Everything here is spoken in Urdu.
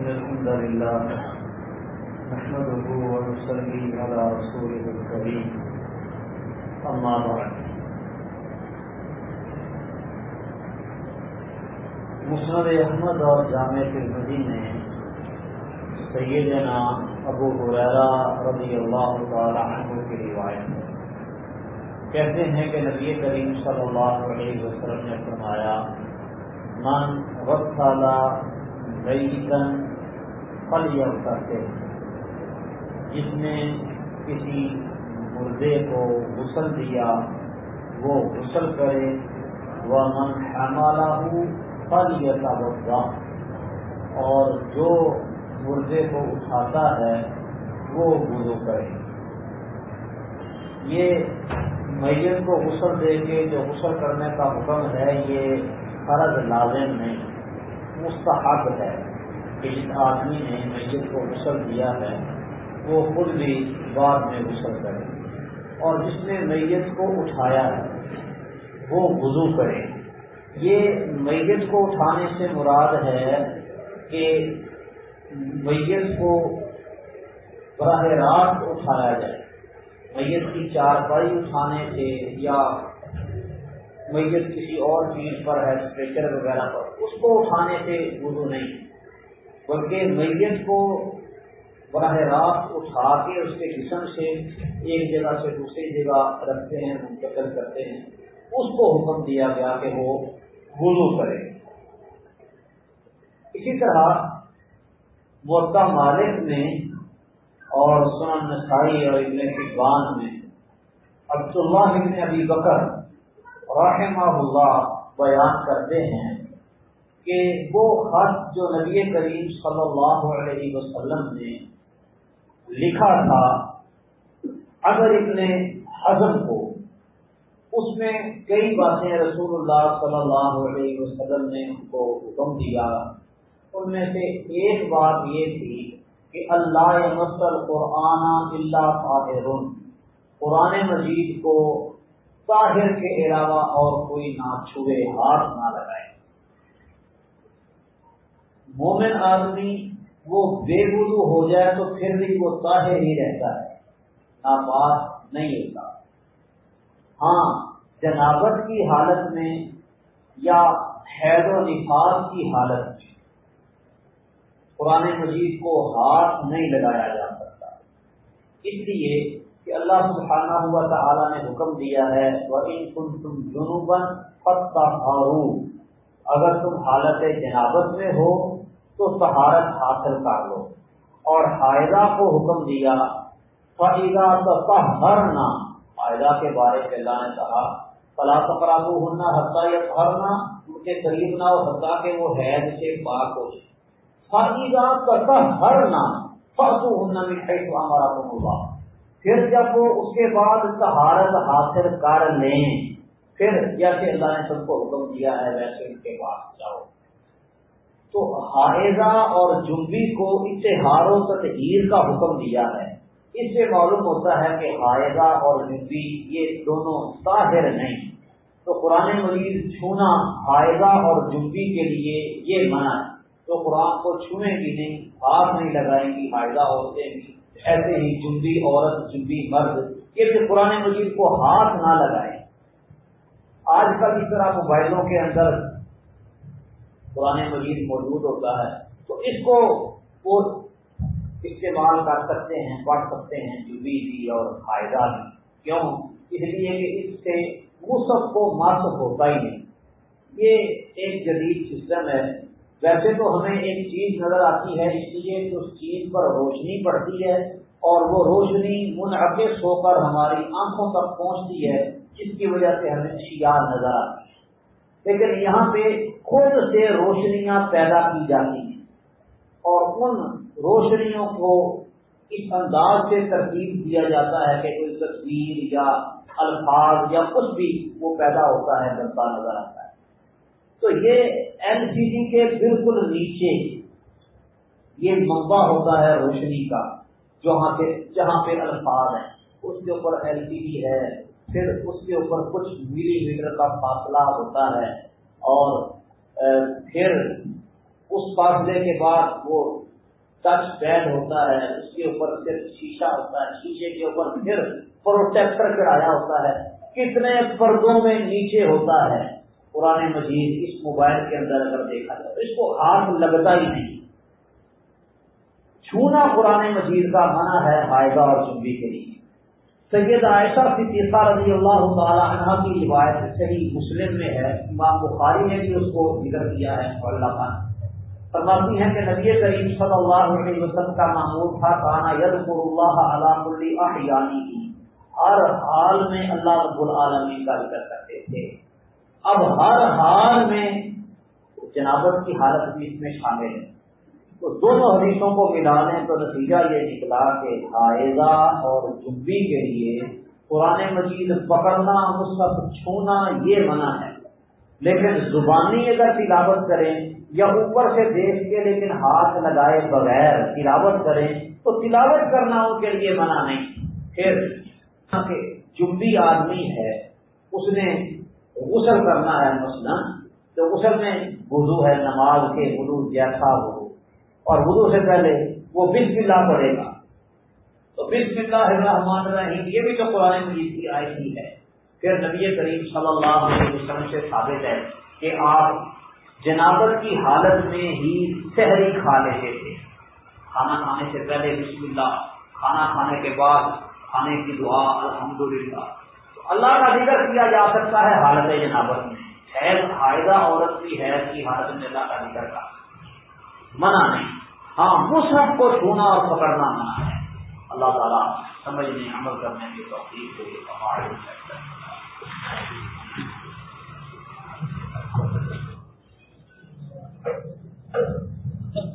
إن الحمد لله نحمده ونصلي على رسوله الكريم. أما بعد. مسند احمد اور جامع ترمذی میں سیدنا ابو حریرہ رضی اللہ تعالی عنہ کی روایت ہے۔ کہتے ہیں کہ نبی کریم صلی اللہ علیہ وسلم نے فرمایا، من وقالا ریتن پل کرتے جس نے کسی مردے کو غسل دیا، وہ غسل کرے۔ وہ من حمالہ پل یا اور جو مردے کو اٹھاتا ہے، وہ وضو کرے۔ یہ میت کو غسل دے کے جو غسل کرنے کا حکم ہے، یہ فرض لازم نہیں مستحق ہے۔ کہ جس آدمی نے میت کو غسل دیا ہے، وہ خود بھی بعد میں غسل کرے۔ اور جس نے میت کو اٹھایا ہے، وہ وضو کرے۔ یہ میت کو اٹھانے سے مراد ہے کہ میت کو براہ راست اٹھایا جائے۔ میت کی چار پائی اٹھانے سے یا میت کسی اور چیز پر ہے اسٹریچر وغیرہ پر، اس کو اٹھانے سے وضو نہیں۔ بلکہ میت کو براہ راست اٹھا کے اس کے جسم سے ایک جگہ سے دوسری جگہ رکھتے ہیں، منتقل کرتے ہیں۔ اس کو حکم دیا گیا کہ وہ وضو کرے۔ اسی طرح موتا مالک نے اور سنن نسائی اور ابن فقبان میں عبداللہ ابن ابی بکر رحمہ اللہ بیان کرتے ہیں۔ کہ وہ خط جو نبی کریم صلی اللہ علیہ وسلم نے لکھا تھا، اگر ابن حضم کو، اس میں کئی باتیں رسول اللہ صلی اللہ علیہ وسلم نے ان کو حکم دیا۔ ان میں سے ایک بات یہ تھی کہ اللہ مسل قرآن اللہ طاہر۔ قرآن مجید کو طاہر کے علاوہ اور کوئی نہ چھوئے، ہاتھ نہ لگائے۔ مومن آدمی وہ بے وضو ہو جائے تو پھر بھی وہ طاہر ہی رہتا ہے۔ ناپاس نہیں ہوتا۔ ہاں جنابت کی حالت میں یا حید و نفاذ کی حالت میں قرآن مجید کو ہاتھ نہیں لگایا جا سکتا۔ اس لیے کہ اللہ سبحانہ ہوا تعالیٰ نے حکم دیا ہے وہ ان کن تم جنوبن اگر تم حالت جنابت میں ہو تو سہارت حاصل کر لو۔ اور حائدہ کو حکم دیا فائدہ تو ہر نہ فائدہ کے بارے میں اللہ نے کہا، فلا تقرابو ہونا حتہ یا ہرنا ان کے قریب نہ ہو حتہ کہ وہ حید سے پاک ہو فائدہ کا ہر نہ فرسو ہونا ہمارا تو ہوگا پھر جب وہ اس کے بعد سہارت حاصل کر لیں، پھر جیسے اللہ نے سب کو حکم دیا ہے، ویسے ان کے پاس جاؤ۔ تو حائضہ اور جنبی کو اشتہار و تطہیر کا حکم دیا ہے۔ اس سے معلوم ہوتا ہے کہ حائضہ اور جنبی یہ دونوں طاہر نہیں۔ تو قرآن مجید چھونا حائضہ اور جنبی کے لیے یہ منع ہے۔ تو قرآن کو چھونے گی نہیں ہاتھ نہیں لگائیں گی حائضہ عورتیں بھی۔ ایسے ہی جنبی عورت، جنبی مرد، یہ کہ قرآن مجید کو ہاتھ نہ لگائیں۔ آج کل اس طرح موبائلوں کے اندر قرآن مجید موجود ہوتا ہے، تو اس کو وہ استعمال کر سکتے ہیں، پڑھ سکتے ہیں جبی بھی اور فائدہ بھی۔ کیوں؟ اس لیے کہ اس سے وہ سب کو مس ہوتا ہی نہیں۔ یہ ایک جدید سسٹم ہے۔ ویسے تو ہمیں ایک چیز نظر آتی ہے، اس لیے کہ اس چیز پر روشنی پڑتی ہے اور وہ روشنی منعقد ہو کر ہماری آنکھوں تک پہنچتی ہے، جس کی وجہ سے ہمیں شیار نظر آتی ہے لیکن یہاں پہ خود سے روشنیاں پیدا کی جاتی ہیں۔ اور ان روشنیوں کو اس انداز سے ترتیب دیا جاتا ہے کہ کوئی تصویر یا الفاظ یا کچھ بھی وہ پیدا ہوتا ہے بنتا نظر آتا ہے۔ تو یہ ایل سی ڈی کے بالکل نیچے یہ منبع ہوتا ہے روشنی کا، جہاں پہ جہاں پہ الفاظ ہیں۔ اس کے اوپر ایل سی ڈی ہے۔ پھر اس کے اوپر کچھ ملی میٹر کا فاصلہ ہوتا ہے اور پھر اس فاصلے کے بعد وہ ٹچ پیڈ ہوتا ہے، اس کے اوپر صرف شیشہ ہوتا ہے، شیشے کے اوپر پھر پروٹیکٹر چڑھایا ہوتا ہے، کتنے پردوں میں نیچے ہوتا ہے۔ پرانے مجید اس موبائل کے اندر اگر دیکھا جائے تو اس کو ہاتھ لگتا ہی نہیں۔ چھونا پرانے مجید کا منع ہے فائدہ اور چنبی کے لیے۔ سید عائشہ صدیقہ رضی اللہ تعالیٰ عنہ کی روایت صحیح مسلم میں ہے، امام بخاری نے بھی اس کو ذکر کیا ہے اللہ خان فرماتی ہیں کہ نبی کریم صلی اللہ علیہ وسلم کا معمول تھا، کانا ید اللہ علام احیانی کی ہر حال میں اللہ رب العالمین کا ذکر کرتے تھے۔ اب ہر حال میں جنابت کی حالت بھی اس میں شامل ہے۔ تو دونوں حدیثوں کو ملا لیں تو نتیجہ یہ نکلا کہ حائضہ اور جبی کے لیے قرآن مجید پکڑنا مستق چھونا یہ منع ہے۔ لیکن زبانی اگر تلاوت کریں یا اوپر سے دیکھ کے لیکن ہاتھ لگائے بغیر تلاوت کریں تو تلاوت کرنا ان کے لیے منع نہیں۔ پھر جبی آدمی ہے، اس نے غسل کرنا ہے مثلاً، تو غسل میں وضو ہے، نماز کے وضو جیسا ہو اور وضو سے پہلے وہ بسم اللہ پڑھے گا۔ تو بسم اللہ الرحمن الرحیم، یہ بھی تو قرآن مجید کی آئی ہی ہے پھر نبی کریم صلی اللہ علیہ وسلم سے ثابت ہے کہ آپ جنابت کی حالت میں ہی شہری کھا لیتے تھے۔ کھانا کھانے سے پہلے بسم اللہ، کھانا کھانے کے بعد کھانے کی دعا الحمد للہ تو اللہ کا ذکر کیا جا سکتا ہے حالت جنابت میں۔ حید حائدہ عورت کی حید کی حالت میں اللہ کا ذکر کا منع نہیں۔ ہاں مصحف کو چھونا اور پکڑنا منع ہے۔ اللہ تعالیٰ سمجھنے عمل کرنے کی توفیق کے لیے